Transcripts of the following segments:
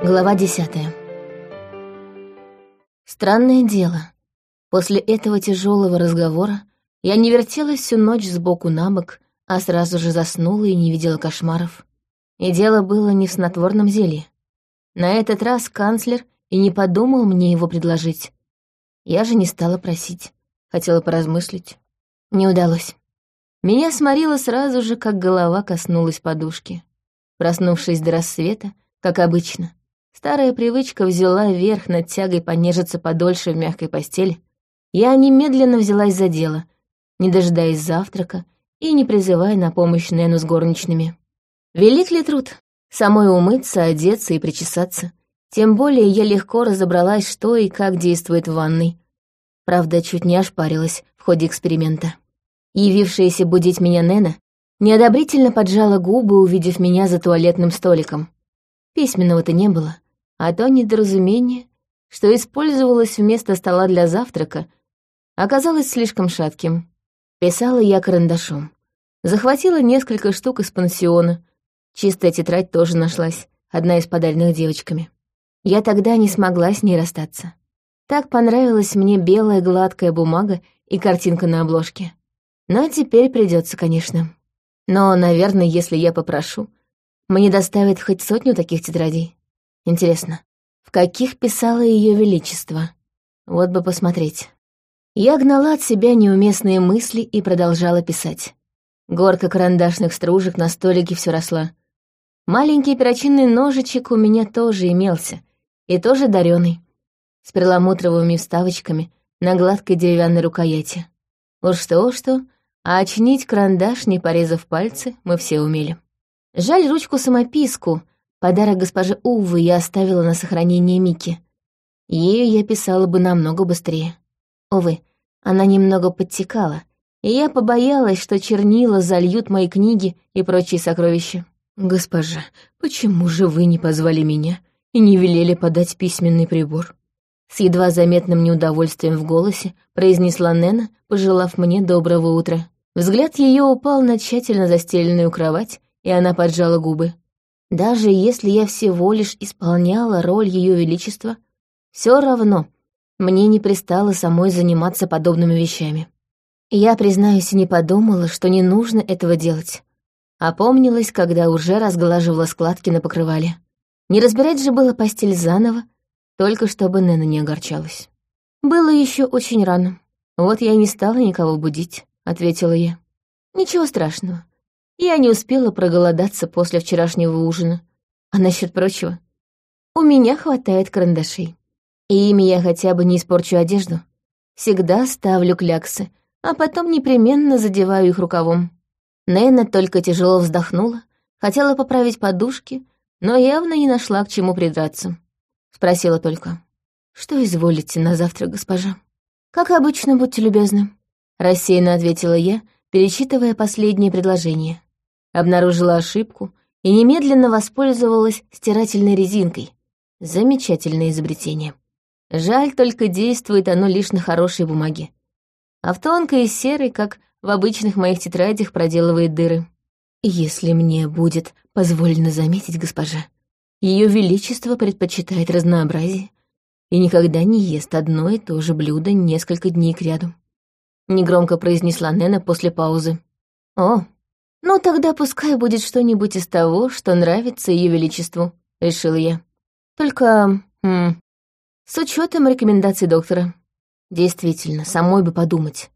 Глава десятая. Странное дело. После этого тяжелого разговора я не вертелась всю ночь сбоку на бок, а сразу же заснула и не видела кошмаров. И дело было не в снотворном зелье. На этот раз канцлер и не подумал мне его предложить. Я же не стала просить, хотела поразмыслить. Не удалось. Меня сморило сразу же, как голова коснулась подушки. Проснувшись до рассвета, как обычно, Старая привычка взяла верх над тягой понежиться подольше в мягкой постели. Я немедленно взялась за дело, не дожидаясь завтрака и не призывая на помощь Нену с горничными. Велик ли труд? Самой умыться, одеться и причесаться. Тем более я легко разобралась, что и как действует в ванной. Правда, чуть не ошпарилась в ходе эксперимента. Явившаяся будить меня Нена неодобрительно поджала губы, увидев меня за туалетным столиком. Письменного-то не было, а то недоразумение, что использовалось вместо стола для завтрака, оказалось слишком шатким. Писала я карандашом. Захватила несколько штук из пансиона. Чистая тетрадь тоже нашлась, одна из подаренных девочками. Я тогда не смогла с ней расстаться. Так понравилась мне белая гладкая бумага и картинка на обложке. Но теперь придется, конечно. Но, наверное, если я попрошу, мне доставят хоть сотню таких тетрадей. Интересно, в каких писала Ее Величество? Вот бы посмотреть. Я гнала от себя неуместные мысли и продолжала писать. Горка карандашных стружек на столике все росла. Маленький перочинный ножичек у меня тоже имелся, и тоже даренный, с перламутровыми вставочками на гладкой деревянной рукояти. Уж что-что, а очнить карандаш, не порезав пальцы, мы все умели. Жаль ручку-самописку, Подарок госпоже Увы я оставила на сохранение Мики. Ею я писала бы намного быстрее. Увы, она немного подтекала, и я побоялась, что чернила зальют мои книги и прочие сокровища. «Госпожа, почему же вы не позвали меня и не велели подать письменный прибор?» С едва заметным неудовольствием в голосе произнесла Нена, пожелав мне доброго утра. Взгляд ее упал на тщательно застеленную кровать, и она поджала губы. Даже если я всего лишь исполняла роль Ее Величества, все равно мне не пристало самой заниматься подобными вещами. Я, признаюсь, не подумала, что не нужно этого делать. Опомнилась, когда уже разглаживала складки на покрывале. Не разбирать же было постель заново, только чтобы Нэна не огорчалась. «Было еще очень рано. Вот я и не стала никого будить», — ответила я. «Ничего страшного. Я не успела проголодаться после вчерашнего ужина. А насчет прочего? У меня хватает карандашей. И ими я хотя бы не испорчу одежду. Всегда ставлю кляксы, а потом непременно задеваю их рукавом. Нэна только тяжело вздохнула, хотела поправить подушки, но явно не нашла к чему придраться. Спросила только, «Что изволите на завтра, госпожа?» «Как обычно, будьте любезны», — рассеянно ответила я, перечитывая последнее предложение обнаружила ошибку и немедленно воспользовалась стирательной резинкой. Замечательное изобретение. Жаль, только действует оно лишь на хорошей бумаге. А в тонкой и серой, как в обычных моих тетрадях, проделывает дыры. Если мне будет позволено заметить, госпожа, Ее Величество предпочитает разнообразие и никогда не ест одно и то же блюдо несколько дней кряду. Негромко произнесла Нена после паузы. «О, «Ну, тогда пускай будет что-нибудь из того, что нравится Ее Величеству», — решил я. «Только... М, с учетом рекомендаций доктора. Действительно, самой бы подумать.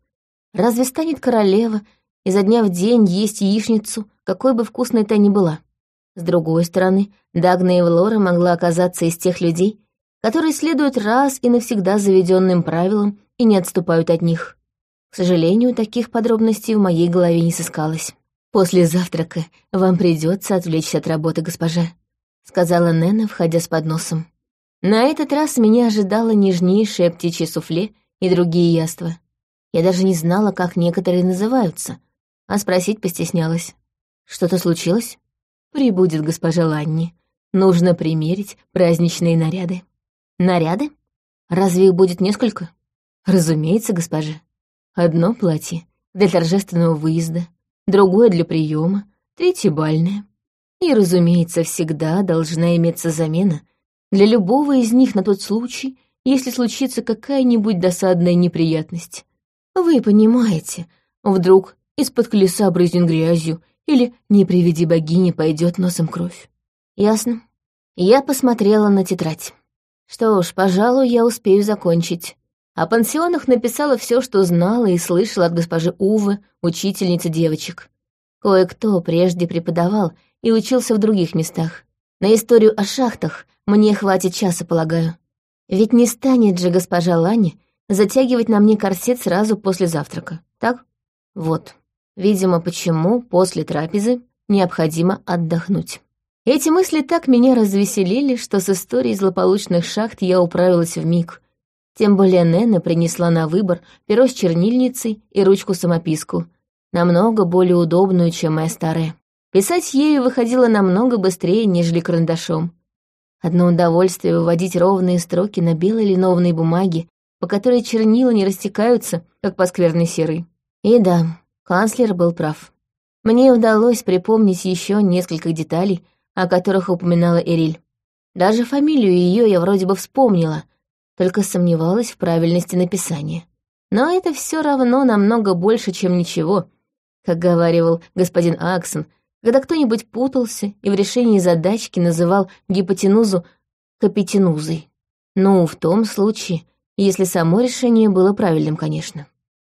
Разве станет королева изо дня в день есть яичницу, какой бы вкусной та ни была? С другой стороны, Дагна Эвлора могла оказаться из тех людей, которые следуют раз и навсегда заведенным правилам и не отступают от них. К сожалению, таких подробностей в моей голове не сыскалось. «После завтрака вам придется отвлечься от работы, госпожа», — сказала Нена, входя с подносом. На этот раз меня ожидало нежнейшее птичье суфле и другие яства. Я даже не знала, как некоторые называются, а спросить постеснялась. «Что-то случилось?» «Прибудет госпожа Ланни. Нужно примерить праздничные наряды». «Наряды? Разве их будет несколько?» «Разумеется, госпожа. Одно платье для торжественного выезда, другое для приема, третье бальное. И, разумеется, всегда должна иметься замена Для любого из них на тот случай, если случится какая-нибудь досадная неприятность. Вы понимаете, вдруг из-под колеса брызнет грязью, или, не приведи богини, пойдет носом кровь. Ясно. Я посмотрела на тетрадь. Что ж, пожалуй, я успею закончить. О пансионах написала все, что знала и слышала от госпожи Увы, учительницы девочек. Кое-кто прежде преподавал и учился в других местах. На историю о шахтах мне хватит часа, полагаю. Ведь не станет же госпожа Лани затягивать на мне корсет сразу после завтрака, так? Вот. Видимо, почему после трапезы необходимо отдохнуть. Эти мысли так меня развеселили, что с историей злополучных шахт я управилась в миг. Тем более Нена принесла на выбор перо с чернильницей и ручку-самописку, намного более удобную, чем моя старая. Писать ею выходило намного быстрее, нежели карандашом. Одно удовольствие выводить ровные строки на белой линованной бумаге, по которой чернила не растекаются, как по скверной серой. И да, Канцлер был прав. Мне удалось припомнить еще несколько деталей, о которых упоминала Эриль. Даже фамилию ее я вроде бы вспомнила, только сомневалась в правильности написания. Но это все равно намного больше, чем ничего, как говаривал господин Аксон, когда кто-нибудь путался и в решении задачки называл гипотенузу капитенузой. Ну, в том случае, если само решение было правильным, конечно.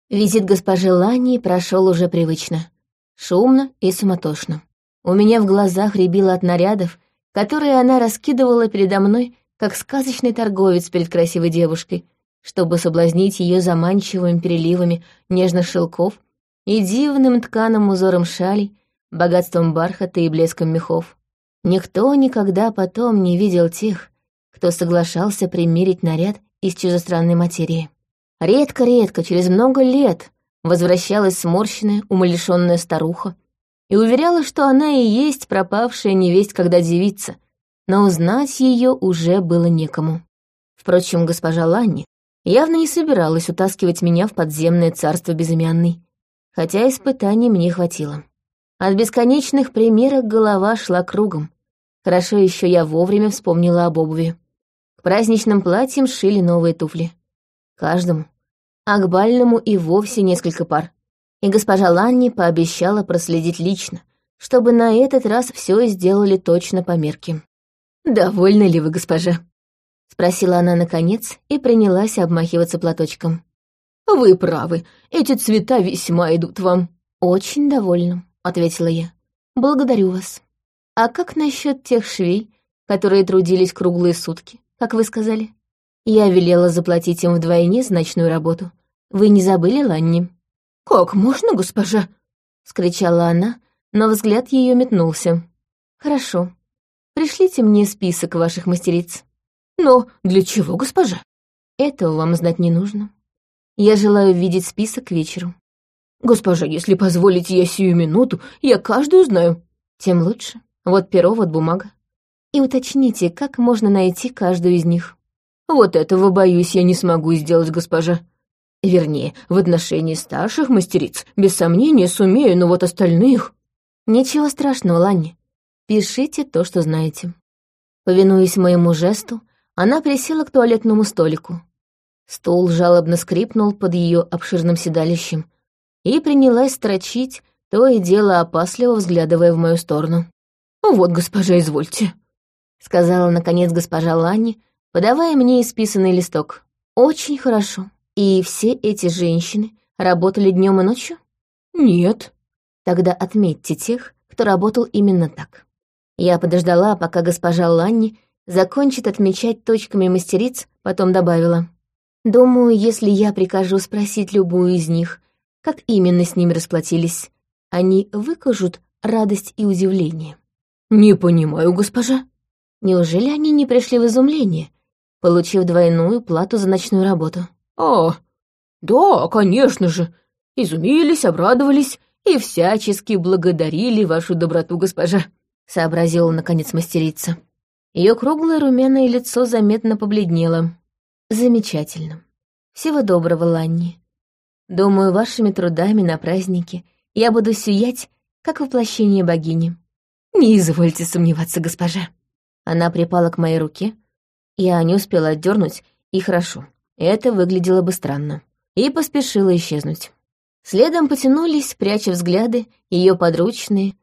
Визит госпожи Лани прошел уже привычно. Шумно и суматошно. У меня в глазах рябило от нарядов, которые она раскидывала передо мной, как сказочный торговец перед красивой девушкой, чтобы соблазнить ее заманчивыми переливами нежных шелков и дивным тканым узором шалей, богатством бархата и блеском мехов. Никто никогда потом не видел тех, кто соглашался примерить наряд из чужестранной материи. Редко-редко, через много лет, возвращалась сморщенная, умалишенная старуха и уверяла, что она и есть пропавшая невесть, когда девица, но узнать ее уже было некому. Впрочем, госпожа Ланни явно не собиралась утаскивать меня в подземное царство безымянный, хотя испытаний мне хватило. От бесконечных примерок голова шла кругом. Хорошо еще я вовремя вспомнила об обуви. К праздничным платьям шили новые туфли. Каждому. А к бальному и вовсе несколько пар. И госпожа Ланни пообещала проследить лично, чтобы на этот раз все сделали точно по мерке. «Довольны ли вы, госпожа?» — спросила она наконец и принялась обмахиваться платочком. «Вы правы, эти цвета весьма идут вам». «Очень довольна», — ответила я. «Благодарю вас. А как насчет тех швей, которые трудились круглые сутки, как вы сказали?» Я велела заплатить им вдвойне значную работу. Вы не забыли, Ланни?» «Как можно, госпожа?» — скричала она, но взгляд ее метнулся. «Хорошо. Пришлите мне список ваших мастериц». «Но для чего, госпожа?» «Этого вам знать не нужно. Я желаю видеть список к вечеру». «Госпожа, если позволите я сию минуту, я каждую знаю». «Тем лучше. Вот перо, вот бумага. И уточните, как можно найти каждую из них». Вот этого, боюсь, я не смогу сделать, госпожа. Вернее, в отношении старших мастериц, без сомнения, сумею, но вот остальных... Ничего страшного, Ланни. Пишите то, что знаете. Повинуясь моему жесту, она присела к туалетному столику. Стул жалобно скрипнул под ее обширным седалищем и принялась строчить, то и дело опасливо взглядывая в мою сторону. «Вот, госпожа, извольте», — сказала, наконец, госпожа Ланни, подавая мне исписанный листок. «Очень хорошо. И все эти женщины работали днем и ночью?» «Нет». «Тогда отметьте тех, кто работал именно так». Я подождала, пока госпожа Ланни закончит отмечать точками мастериц, потом добавила. «Думаю, если я прикажу спросить любую из них, как именно с ними расплатились, они выкажут радость и удивление». «Не понимаю, госпожа». Неужели они не пришли в изумление, получив двойную плату за ночную работу. «А, да, конечно же. Изумились, обрадовались и всячески благодарили вашу доброту, госпожа», — сообразила, наконец, мастерица. Ее круглое румяное лицо заметно побледнело. «Замечательно. Всего доброго, Ланни. Думаю, вашими трудами на празднике я буду сиять, как воплощение богини. Не извольте сомневаться, госпожа». Она припала к моей руке, Я не успела отдернуть, и хорошо. Это выглядело бы странно. И поспешила исчезнуть. Следом потянулись, пряча взгляды, ее подручные,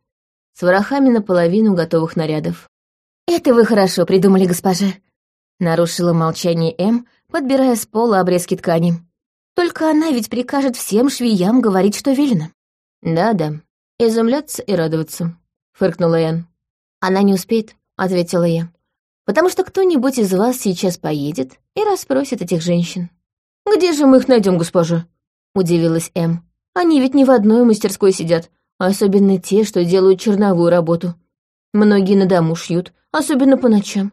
с ворохами наполовину готовых нарядов. «Это вы хорошо придумали, госпожа», — нарушила молчание М, подбирая с пола обрезки ткани. «Только она ведь прикажет всем швеям говорить, что велено». «Да-да, изумляться и радоваться», — фыркнула Энн. «Она не успеет», — ответила я потому что кто-нибудь из вас сейчас поедет и расспросит этих женщин. «Где же мы их найдем, госпожа?» — удивилась М. «Они ведь не в одной мастерской сидят, особенно те, что делают черновую работу. Многие на дому шьют, особенно по ночам.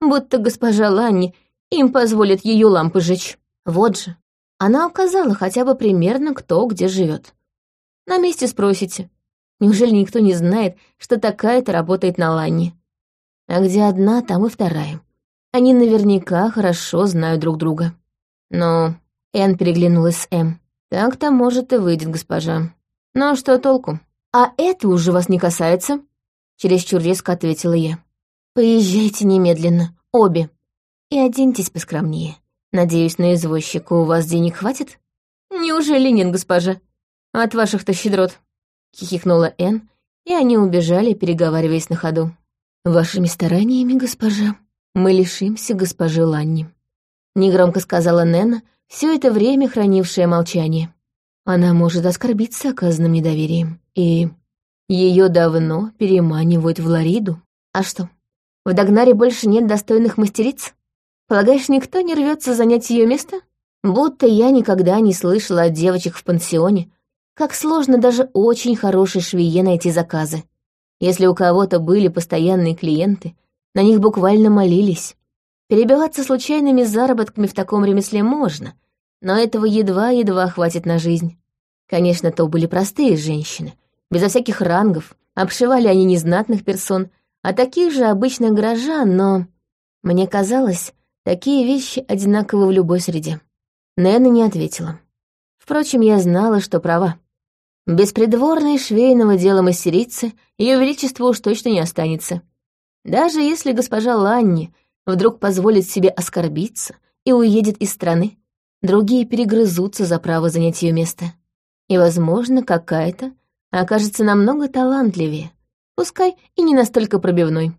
Будто госпожа Ланни им позволит ее лампы жечь. Вот же. Она указала хотя бы примерно, кто где живет. На месте спросите. Неужели никто не знает, что такая-то работает на Ланни? А где одна, там и вторая. Они наверняка хорошо знают друг друга. Но Энн переглянулась с М. Так-то, может, и выйдет госпожа. Но что толку? А это уже вас не касается? Чересчур резко ответила я. Поезжайте немедленно, обе. И оденьтесь поскромнее. Надеюсь, на извозчика у вас денег хватит? Неужели нет, госпожа? От ваших-то щедрот. Хихикнула Энн, и они убежали, переговариваясь на ходу. «Вашими стараниями, госпожа, мы лишимся госпожи Ланни», — негромко сказала Нена, все это время хранившая молчание. Она может оскорбиться оказанным недоверием, и ее давно переманивают в Лариду. А что, в Дагнаре больше нет достойных мастериц? Полагаешь, никто не рвется занять ее место? Будто я никогда не слышала от девочек в пансионе, как сложно даже очень хорошей швее найти заказы. Если у кого-то были постоянные клиенты, на них буквально молились. Перебиваться случайными заработками в таком ремесле можно, но этого едва-едва хватит на жизнь. Конечно, то были простые женщины, безо всяких рангов, обшивали они незнатных персон, а таких же обычных горожан, но... Мне казалось, такие вещи одинаковы в любой среде. Нэна не ответила. Впрочем, я знала, что права. Без придворной швейного дела мастерицы ее величество уж точно не останется. Даже если госпожа Ланни вдруг позволит себе оскорбиться и уедет из страны, другие перегрызутся за право занять ее место. И, возможно, какая-то окажется намного талантливее, пускай и не настолько пробивной.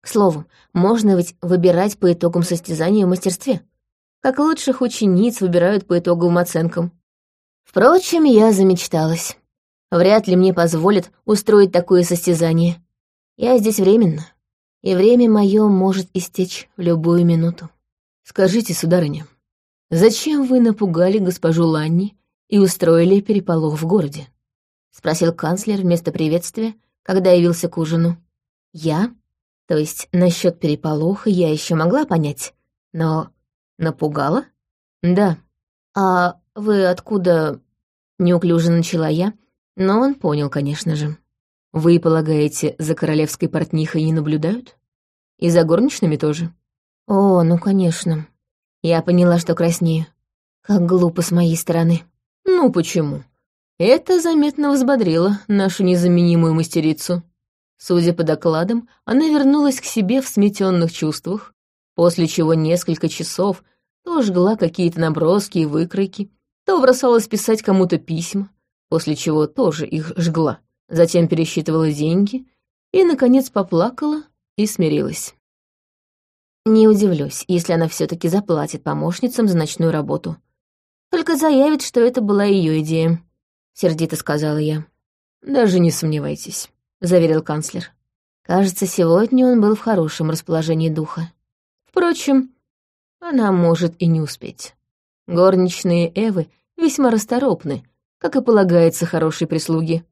К слову, можно ведь выбирать по итогам состязания в мастерстве, как лучших учениц выбирают по итоговым оценкам. Впрочем, я замечталась. Вряд ли мне позволят устроить такое состязание. Я здесь временно, и время мое может истечь в любую минуту. Скажите, сударыня, зачем вы напугали госпожу Ланни и устроили переполох в городе? Спросил канцлер вместо приветствия, когда явился к ужину. Я? То есть насчет переполоха я еще могла понять, но напугала? Да. А вы откуда... Неуклюже начала я, но он понял, конечно же. Вы полагаете, за королевской портнихой не наблюдают? И за горничными тоже? О, ну, конечно. Я поняла, что краснею. Как глупо с моей стороны. Ну, почему? Это заметно взбодрило нашу незаменимую мастерицу. Судя по докладам, она вернулась к себе в сметенных чувствах, после чего несколько часов то жгла какие-то наброски и выкройки, то бросалась писать кому-то письма, после чего тоже их жгла, затем пересчитывала деньги и, наконец, поплакала и смирилась. Не удивлюсь, если она все таки заплатит помощницам за ночную работу. Только заявит, что это была ее идея, — сердито сказала я. «Даже не сомневайтесь», — заверил канцлер. Кажется, сегодня он был в хорошем расположении духа. Впрочем, она может и не успеть. Горничные Эвы весьма расторопны, как и полагается хорошей прислуге.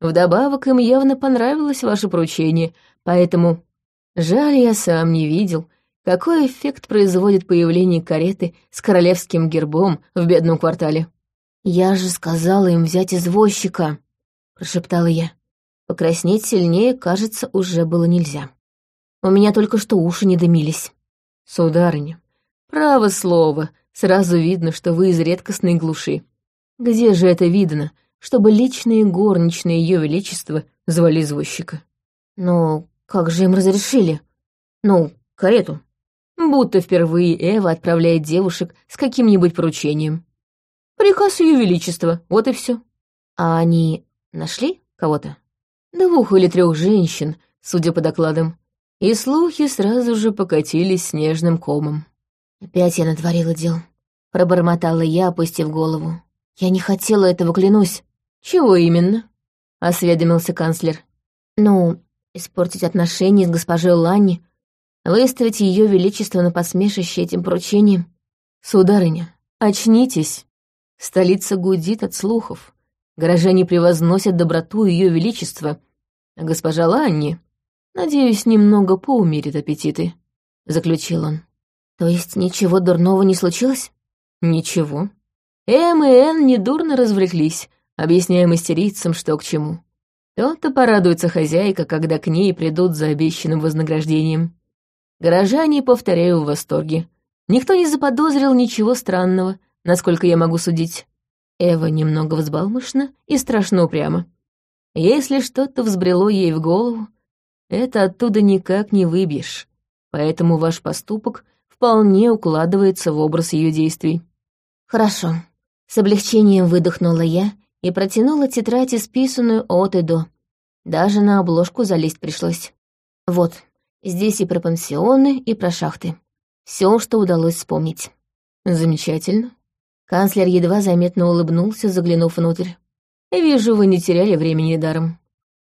Вдобавок им явно понравилось ваше поручение, поэтому... Жаль, я сам не видел, какой эффект производит появление кареты с королевским гербом в бедном квартале. «Я же сказала им взять извозчика», — прошептала я. Покраснеть сильнее, кажется, уже было нельзя. У меня только что уши не дымились. «Сударыня, право слово, сразу видно, что вы из редкостной глуши. Где же это видно, чтобы личные горничные Ее Величества звали извозчика? Ну, как же им разрешили? Ну, карету. Будто впервые Эва отправляет девушек с каким-нибудь поручением. Приказ Ее Величества, вот и все. А они нашли кого-то? Двух или трех женщин, судя по докладам. И слухи сразу же покатились снежным комом. Опять я натворила дел. Пробормотала я, опустив голову. Я не хотела этого, клянусь. Чего именно? Осведомился канцлер. Ну, испортить отношения с госпожой Ланни, выставить ее величество на посмешище этим поручением. Сударыня, очнитесь. Столица гудит от слухов. Горожане превозносят доброту ее величества, а госпожа Ланни, надеюсь, немного поумерит аппетиты, — заключил он. То есть ничего дурного не случилось? Ничего. Эм и Эн недурно развлеклись, объясняя мастерицам, что к чему. То-то порадуется хозяйка, когда к ней придут за обещанным вознаграждением. Горожане, повторяю, в восторге. Никто не заподозрил ничего странного, насколько я могу судить. Эва немного взбалмошна и страшно упряма. Если что-то взбрело ей в голову, это оттуда никак не выбьешь, поэтому ваш поступок вполне укладывается в образ ее действий. Хорошо. С облегчением выдохнула я и протянула тетрадь, исписанную от и до. Даже на обложку залезть пришлось. Вот, здесь и про пансионы, и про шахты. Все, что удалось вспомнить. Замечательно. Канцлер едва заметно улыбнулся, заглянув внутрь. «Вижу, вы не теряли времени даром.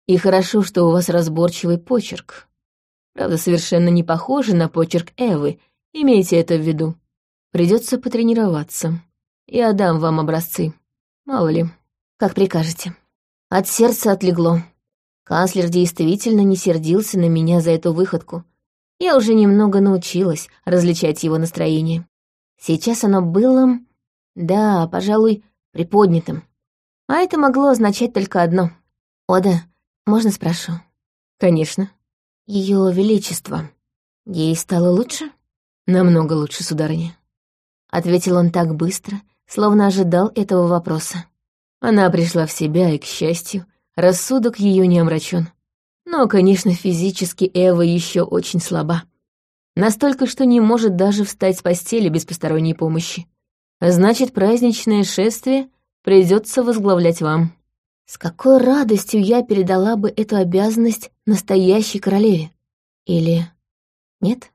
И хорошо, что у вас разборчивый почерк. Правда, совершенно не похоже на почерк Эвы, имейте это в виду. Придется потренироваться. Я дам вам образцы. Мало ли, как прикажете. От сердца отлегло. Канцлер действительно не сердился на меня за эту выходку. Я уже немного научилась различать его настроение. Сейчас оно было, да, пожалуй, приподнятым. А это могло означать только одно. «Ода, можно спрошу?» «Конечно». Ее Величество. Ей стало лучше?» «Намного лучше, сударыня». Ответил он так быстро, словно ожидал этого вопроса. Она пришла в себя, и, к счастью, рассудок ее не омрачен. Но, конечно, физически Эва еще очень слаба. Настолько, что не может даже встать с постели без посторонней помощи. Значит, праздничное шествие придется возглавлять вам. С какой радостью я передала бы эту обязанность настоящей королеве? Или нет?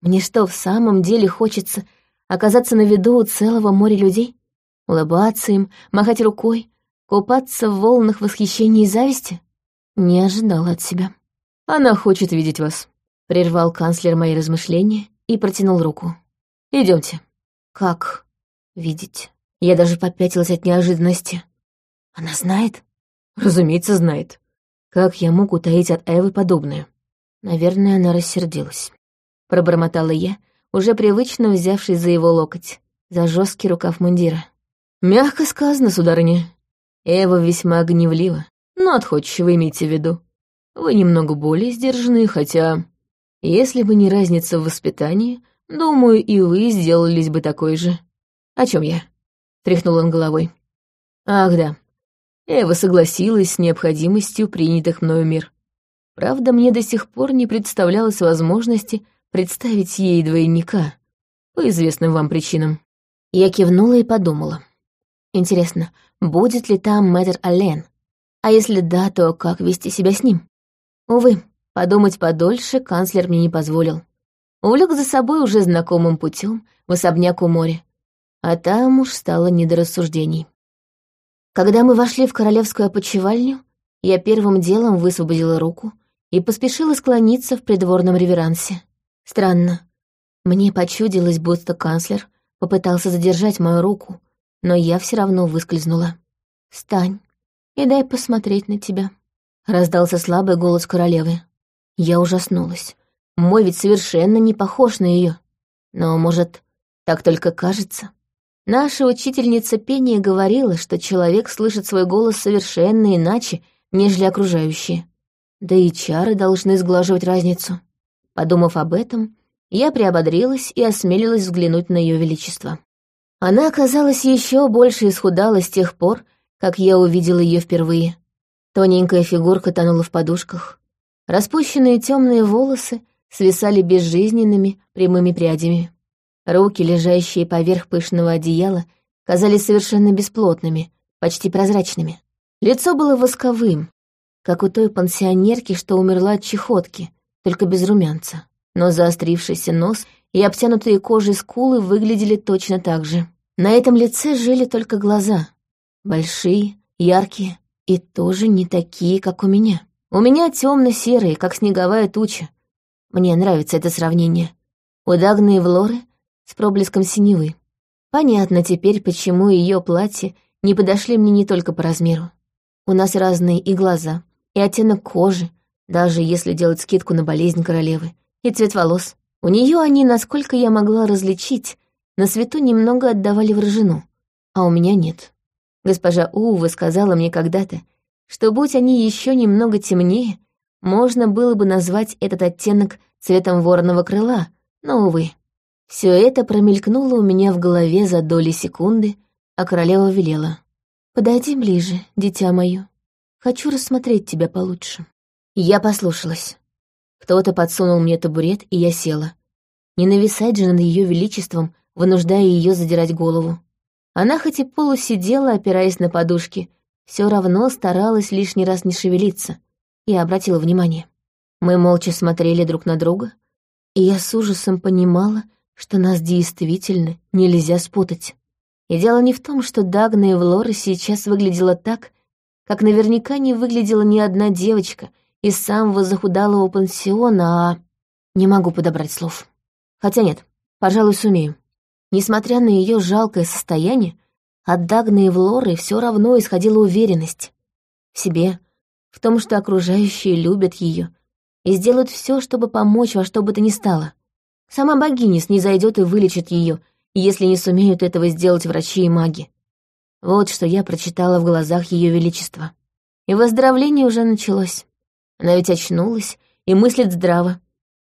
Мне что, в самом деле хочется оказаться на виду у целого моря людей? улыбаться им, махать рукой, купаться в волнах восхищения и зависти? Не ожидала от себя. «Она хочет видеть вас», — прервал канцлер мои размышления и протянул руку. Идемте. «Как видеть?» Я даже попятилась от неожиданности. «Она знает?» «Разумеется, знает. Как я мог утаить от Эвы подобное?» Наверное, она рассердилась. Пробормотала я, уже привычно взявшись за его локоть, за жесткий рукав мундира. «Мягко сказано, сударыня. Эва весьма гневлива, но отходчиво имейте в виду. Вы немного более сдержаны, хотя... Если бы не разница в воспитании, думаю, и вы сделались бы такой же. О чем я?» — тряхнул он головой. «Ах да. Эва согласилась с необходимостью принятых мною мер. Правда, мне до сих пор не представлялось возможности представить ей двойника, по известным вам причинам. Я кивнула и подумала. Интересно, будет ли там мэтр Аллен? А если да, то как вести себя с ним? Увы, подумать подольше канцлер мне не позволил. Увлек за собой уже знакомым путем в особняк у моря. А там уж стало не до рассуждений. Когда мы вошли в королевскую опочивальню, я первым делом высвободила руку и поспешила склониться в придворном реверансе. Странно. Мне почудилось, будто канцлер попытался задержать мою руку, но я все равно выскользнула. «Встань и дай посмотреть на тебя», — раздался слабый голос королевы. Я ужаснулась. Мой ведь совершенно не похож на ее. Но, может, так только кажется? Наша учительница пения говорила, что человек слышит свой голос совершенно иначе, нежели окружающие. Да и чары должны сглаживать разницу. Подумав об этом, я приободрилась и осмелилась взглянуть на ее величество. Она оказалась еще больше исхудала с тех пор, как я увидела ее впервые. Тоненькая фигурка тонула в подушках. Распущенные темные волосы свисали безжизненными прямыми прядями. Руки, лежащие поверх пышного одеяла, казались совершенно бесплотными, почти прозрачными. Лицо было восковым, как у той пансионерки, что умерла от чехотки, только без румянца. Но заострившийся нос и обтянутые кожей скулы выглядели точно так же. На этом лице жили только глаза. Большие, яркие и тоже не такие, как у меня. У меня темно-серые, как снеговая туча. Мне нравится это сравнение. У Дагны Влоры с проблеском синевы. Понятно теперь, почему ее платья не подошли мне не только по размеру. У нас разные и глаза, и оттенок кожи, даже если делать скидку на болезнь королевы, и цвет волос. У нее они, насколько я могла различить, на свету немного отдавали вражину, а у меня нет. Госпожа Ува сказала мне когда-то, что будь они еще немного темнее, можно было бы назвать этот оттенок цветом вороного крыла, но, увы. Все это промелькнуло у меня в голове за доли секунды, а королева велела. «Подойди ближе, дитя мое. Хочу рассмотреть тебя получше». Я послушалась. Кто-то подсунул мне табурет, и я села. Не нависать же над ее величеством, вынуждая ее задирать голову. Она хоть и полусидела, опираясь на подушки, все равно старалась лишний раз не шевелиться. Я обратила внимание. Мы молча смотрели друг на друга, и я с ужасом понимала, что нас действительно нельзя спутать. И дело не в том, что Дагна и Влора сейчас выглядела так, как наверняка не выглядела ни одна девочка из самого захудалого пансиона, а... Не могу подобрать слов. Хотя нет, пожалуй, сумею. Несмотря на ее жалкое состояние, от Дагны и Влоры все равно исходила уверенность. В себе, в том, что окружающие любят ее и сделают все, чтобы помочь во что бы то ни стало. Сама богиня снизойдет и вылечит ее, если не сумеют этого сделать врачи и маги. Вот что я прочитала в глазах Ее Величества. И выздоровление уже началось. Она ведь очнулась и мыслит здраво,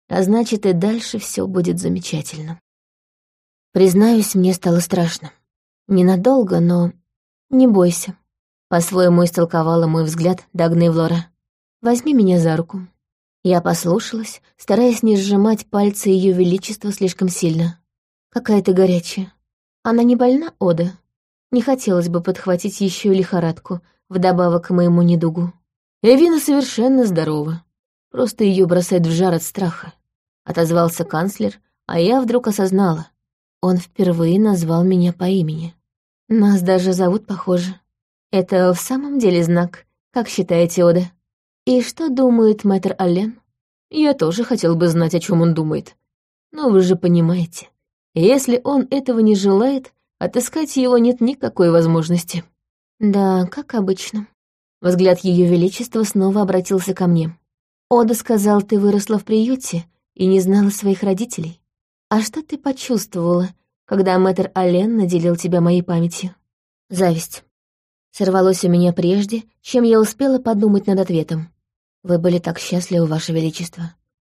а значит, и дальше все будет замечательно. Признаюсь, мне стало страшно. Ненадолго, но... Не бойся. По-своему истолковала мой взгляд Дагна Влора. Возьми меня за руку. Я послушалась, стараясь не сжимать пальцы Ее Величества слишком сильно. Какая ты горячая. Она не больна, Ода? Не хотелось бы подхватить еще лихорадку, вдобавок к моему недугу. Эвина совершенно здорова. Просто ее бросает в жар от страха. Отозвался канцлер, а я вдруг осознала. Он впервые назвал меня по имени. Нас даже зовут похоже. Это в самом деле знак, как считаете, Ода? И что думает мэтр Аллен? Я тоже хотел бы знать, о чем он думает. Но вы же понимаете, если он этого не желает, отыскать его нет никакой возможности. Да, как обычно. Взгляд Ее Величества снова обратился ко мне. Ода сказал, ты выросла в приюте и не знала своих родителей. А что ты почувствовала, когда мэтр Ален наделил тебя моей памятью? Зависть. Сорвалось у меня прежде, чем я успела подумать над ответом. Вы были так счастливы, Ваше Величество.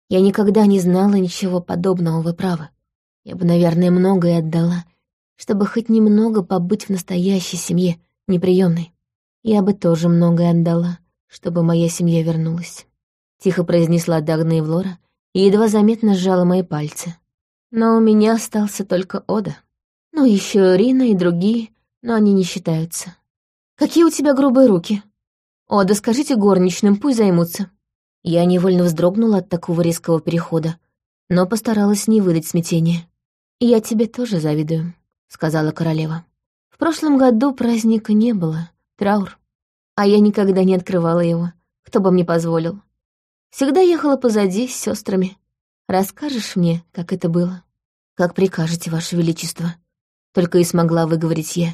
Я никогда не знала ничего подобного, вы правы. Я бы, наверное, многое отдала, чтобы хоть немного побыть в настоящей семье, неприемной. Я бы тоже многое отдала, чтобы моя семья вернулась. Тихо произнесла Дагна и Влора и едва заметно сжала мои пальцы. Но у меня остался только Ода. Ну, еще Рина и другие, но они не считаются. Какие у тебя грубые руки? Ода, скажите горничным, пусть займутся. Я невольно вздрогнула от такого резкого перехода, но постаралась не выдать смятения. «Я тебе тоже завидую», — сказала королева. «В прошлом году праздника не было, траур, а я никогда не открывала его, кто бы мне позволил. Всегда ехала позади с сестрами. Расскажешь мне, как это было?» «Как прикажете, Ваше Величество», — только и смогла выговорить я.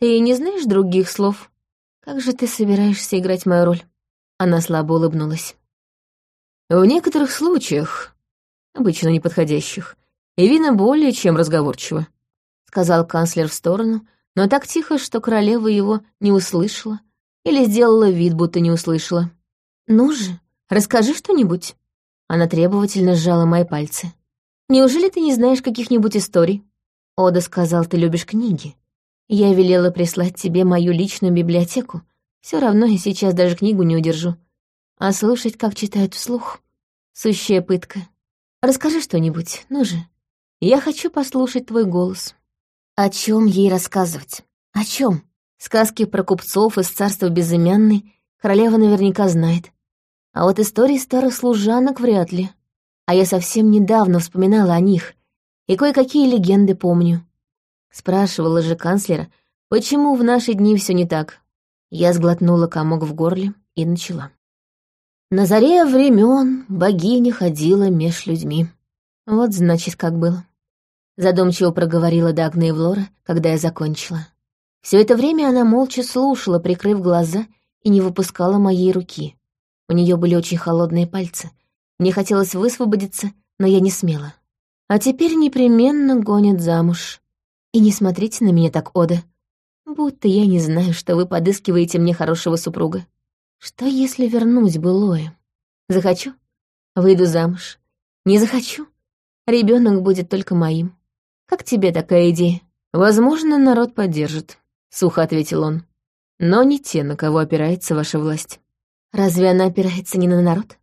«Ты не знаешь других слов? Как же ты собираешься играть мою роль?» Она слабо улыбнулась. «В некоторых случаях, обычно неподходящих, Эвина более чем разговорчива», — сказал канцлер в сторону, но так тихо, что королева его не услышала или сделала вид, будто не услышала. «Ну же, расскажи что-нибудь». Она требовательно сжала мои пальцы. «Неужели ты не знаешь каких-нибудь историй?» Ода сказал, ты любишь книги. Я велела прислать тебе мою личную библиотеку. Все равно я сейчас даже книгу не удержу. А слушать, как читают вслух — сущая пытка. Расскажи что-нибудь, ну же. Я хочу послушать твой голос». О чем ей рассказывать? О чем? Сказки про купцов из царства безымянной королева наверняка знает. А вот истории старых служанок вряд ли. А я совсем недавно вспоминала о них, и кое-какие легенды помню. Спрашивала же канцлера, почему в наши дни все не так. Я сглотнула комок в горле и начала. На заре времен богиня ходила меж людьми. Вот значит, как было. Задумчиво проговорила Дагна Эвлора, когда я закончила. Все это время она молча слушала, прикрыв глаза, и не выпускала моей руки. У нее были очень холодные пальцы. Мне хотелось высвободиться, но я не смела. А теперь непременно гонят замуж. И не смотрите на меня так, Ода. Будто я не знаю, что вы подыскиваете мне хорошего супруга. Что, если вернусь былое? Захочу — выйду замуж. Не захочу — ребенок будет только моим. Как тебе такая идея? Возможно, народ поддержит, — сухо ответил он. Но не те, на кого опирается ваша власть. Разве она опирается не на народ?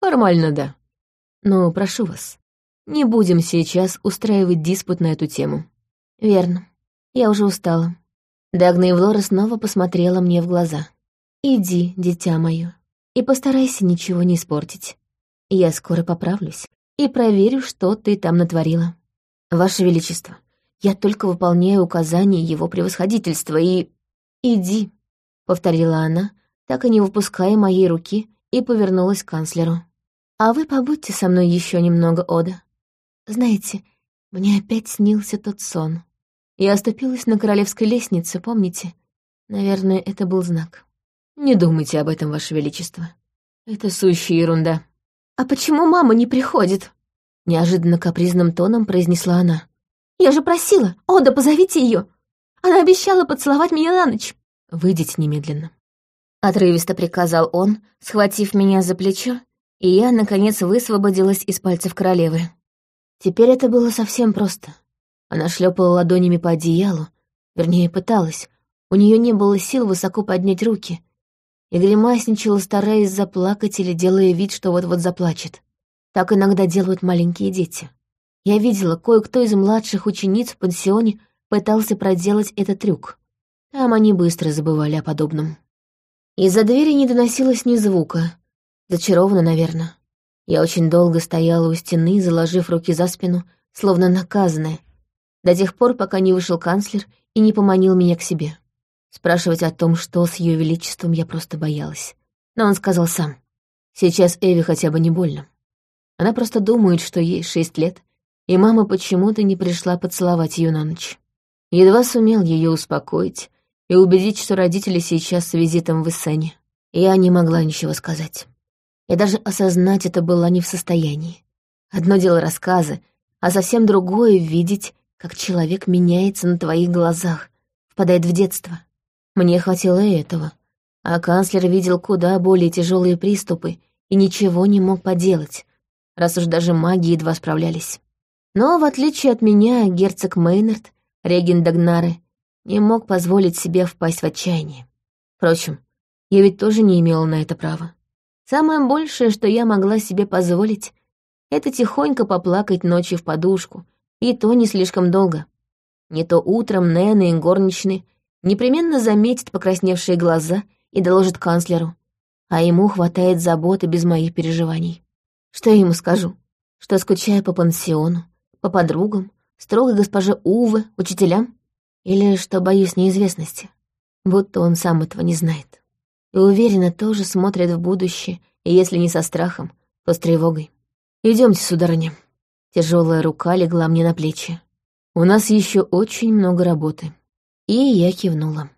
Формально, да. Но прошу вас, не будем сейчас устраивать диспут на эту тему. Верно. Я уже устала. Дагна Евлора снова посмотрела мне в глаза. Иди, дитя мое, и постарайся ничего не испортить. Я скоро поправлюсь и проверю, что ты там натворила. «Ваше Величество, я только выполняю указания его превосходительства и...» «Иди», — повторила она, так и не выпуская моей руки, и повернулась к канцлеру. «А вы побудьте со мной еще немного, Ода. Знаете, мне опять снился тот сон. Я оступилась на королевской лестнице, помните? Наверное, это был знак. Не думайте об этом, Ваше Величество. Это сущая ерунда. А почему мама не приходит? Неожиданно капризным тоном произнесла она. «Я же просила! Ода, позовите ее! Она обещала поцеловать меня на ночь!» «Выйдите немедленно!» Отрывисто приказал он, схватив меня за плечо, и я, наконец, высвободилась из пальцев королевы. Теперь это было совсем просто. Она шлепала ладонями по одеялу, вернее, пыталась. У нее не было сил высоко поднять руки, и гримасничала, стараясь заплакать или делая вид, что вот-вот заплачет. Так иногда делают маленькие дети. Я видела, кое-кто из младших учениц в пансионе пытался проделать этот трюк. Там они быстро забывали о подобном. Из-за двери не доносилось ни звука. Зачарованно, наверное. Я очень долго стояла у стены, заложив руки за спину, словно наказанная, до тех пор, пока не вышел канцлер и не поманил меня к себе. Спрашивать о том, что с ее величеством, я просто боялась. Но он сказал сам. Сейчас Эви хотя бы не больно. Она просто думает, что ей шесть лет, и мама почему-то не пришла поцеловать ее на ночь. Едва сумел ее успокоить и убедить, что родители сейчас с визитом в Иссене. Я не могла ничего сказать. Я даже осознать это была не в состоянии. Одно дело рассказы, а совсем другое — видеть, как человек меняется на твоих глазах, впадает в детство. Мне хватило этого, а канцлер видел куда более тяжелые приступы и ничего не мог поделать, раз уж даже маги едва справлялись. Но, в отличие от меня, герцог Мейнард, регент Дагнары, не мог позволить себе впасть в отчаяние. Впрочем, я ведь тоже не имела на это права. Самое большее, что я могла себе позволить, это тихонько поплакать ночью в подушку, и то не слишком долго. Не то утром Нэна и горничные непременно заметят покрасневшие глаза и доложат канцлеру, а ему хватает заботы без моих переживаний. Что я ему скажу? Что скучаю по пансиону, по подругам, строгой госпоже Увы, учителям? Или что боюсь неизвестности? Будто он сам этого не знает. И уверенно тоже смотрит в будущее, и если не со страхом, то с тревогой. Идемте, сударыня. Тяжелая рука легла мне на плечи. У нас еще очень много работы. И я кивнула.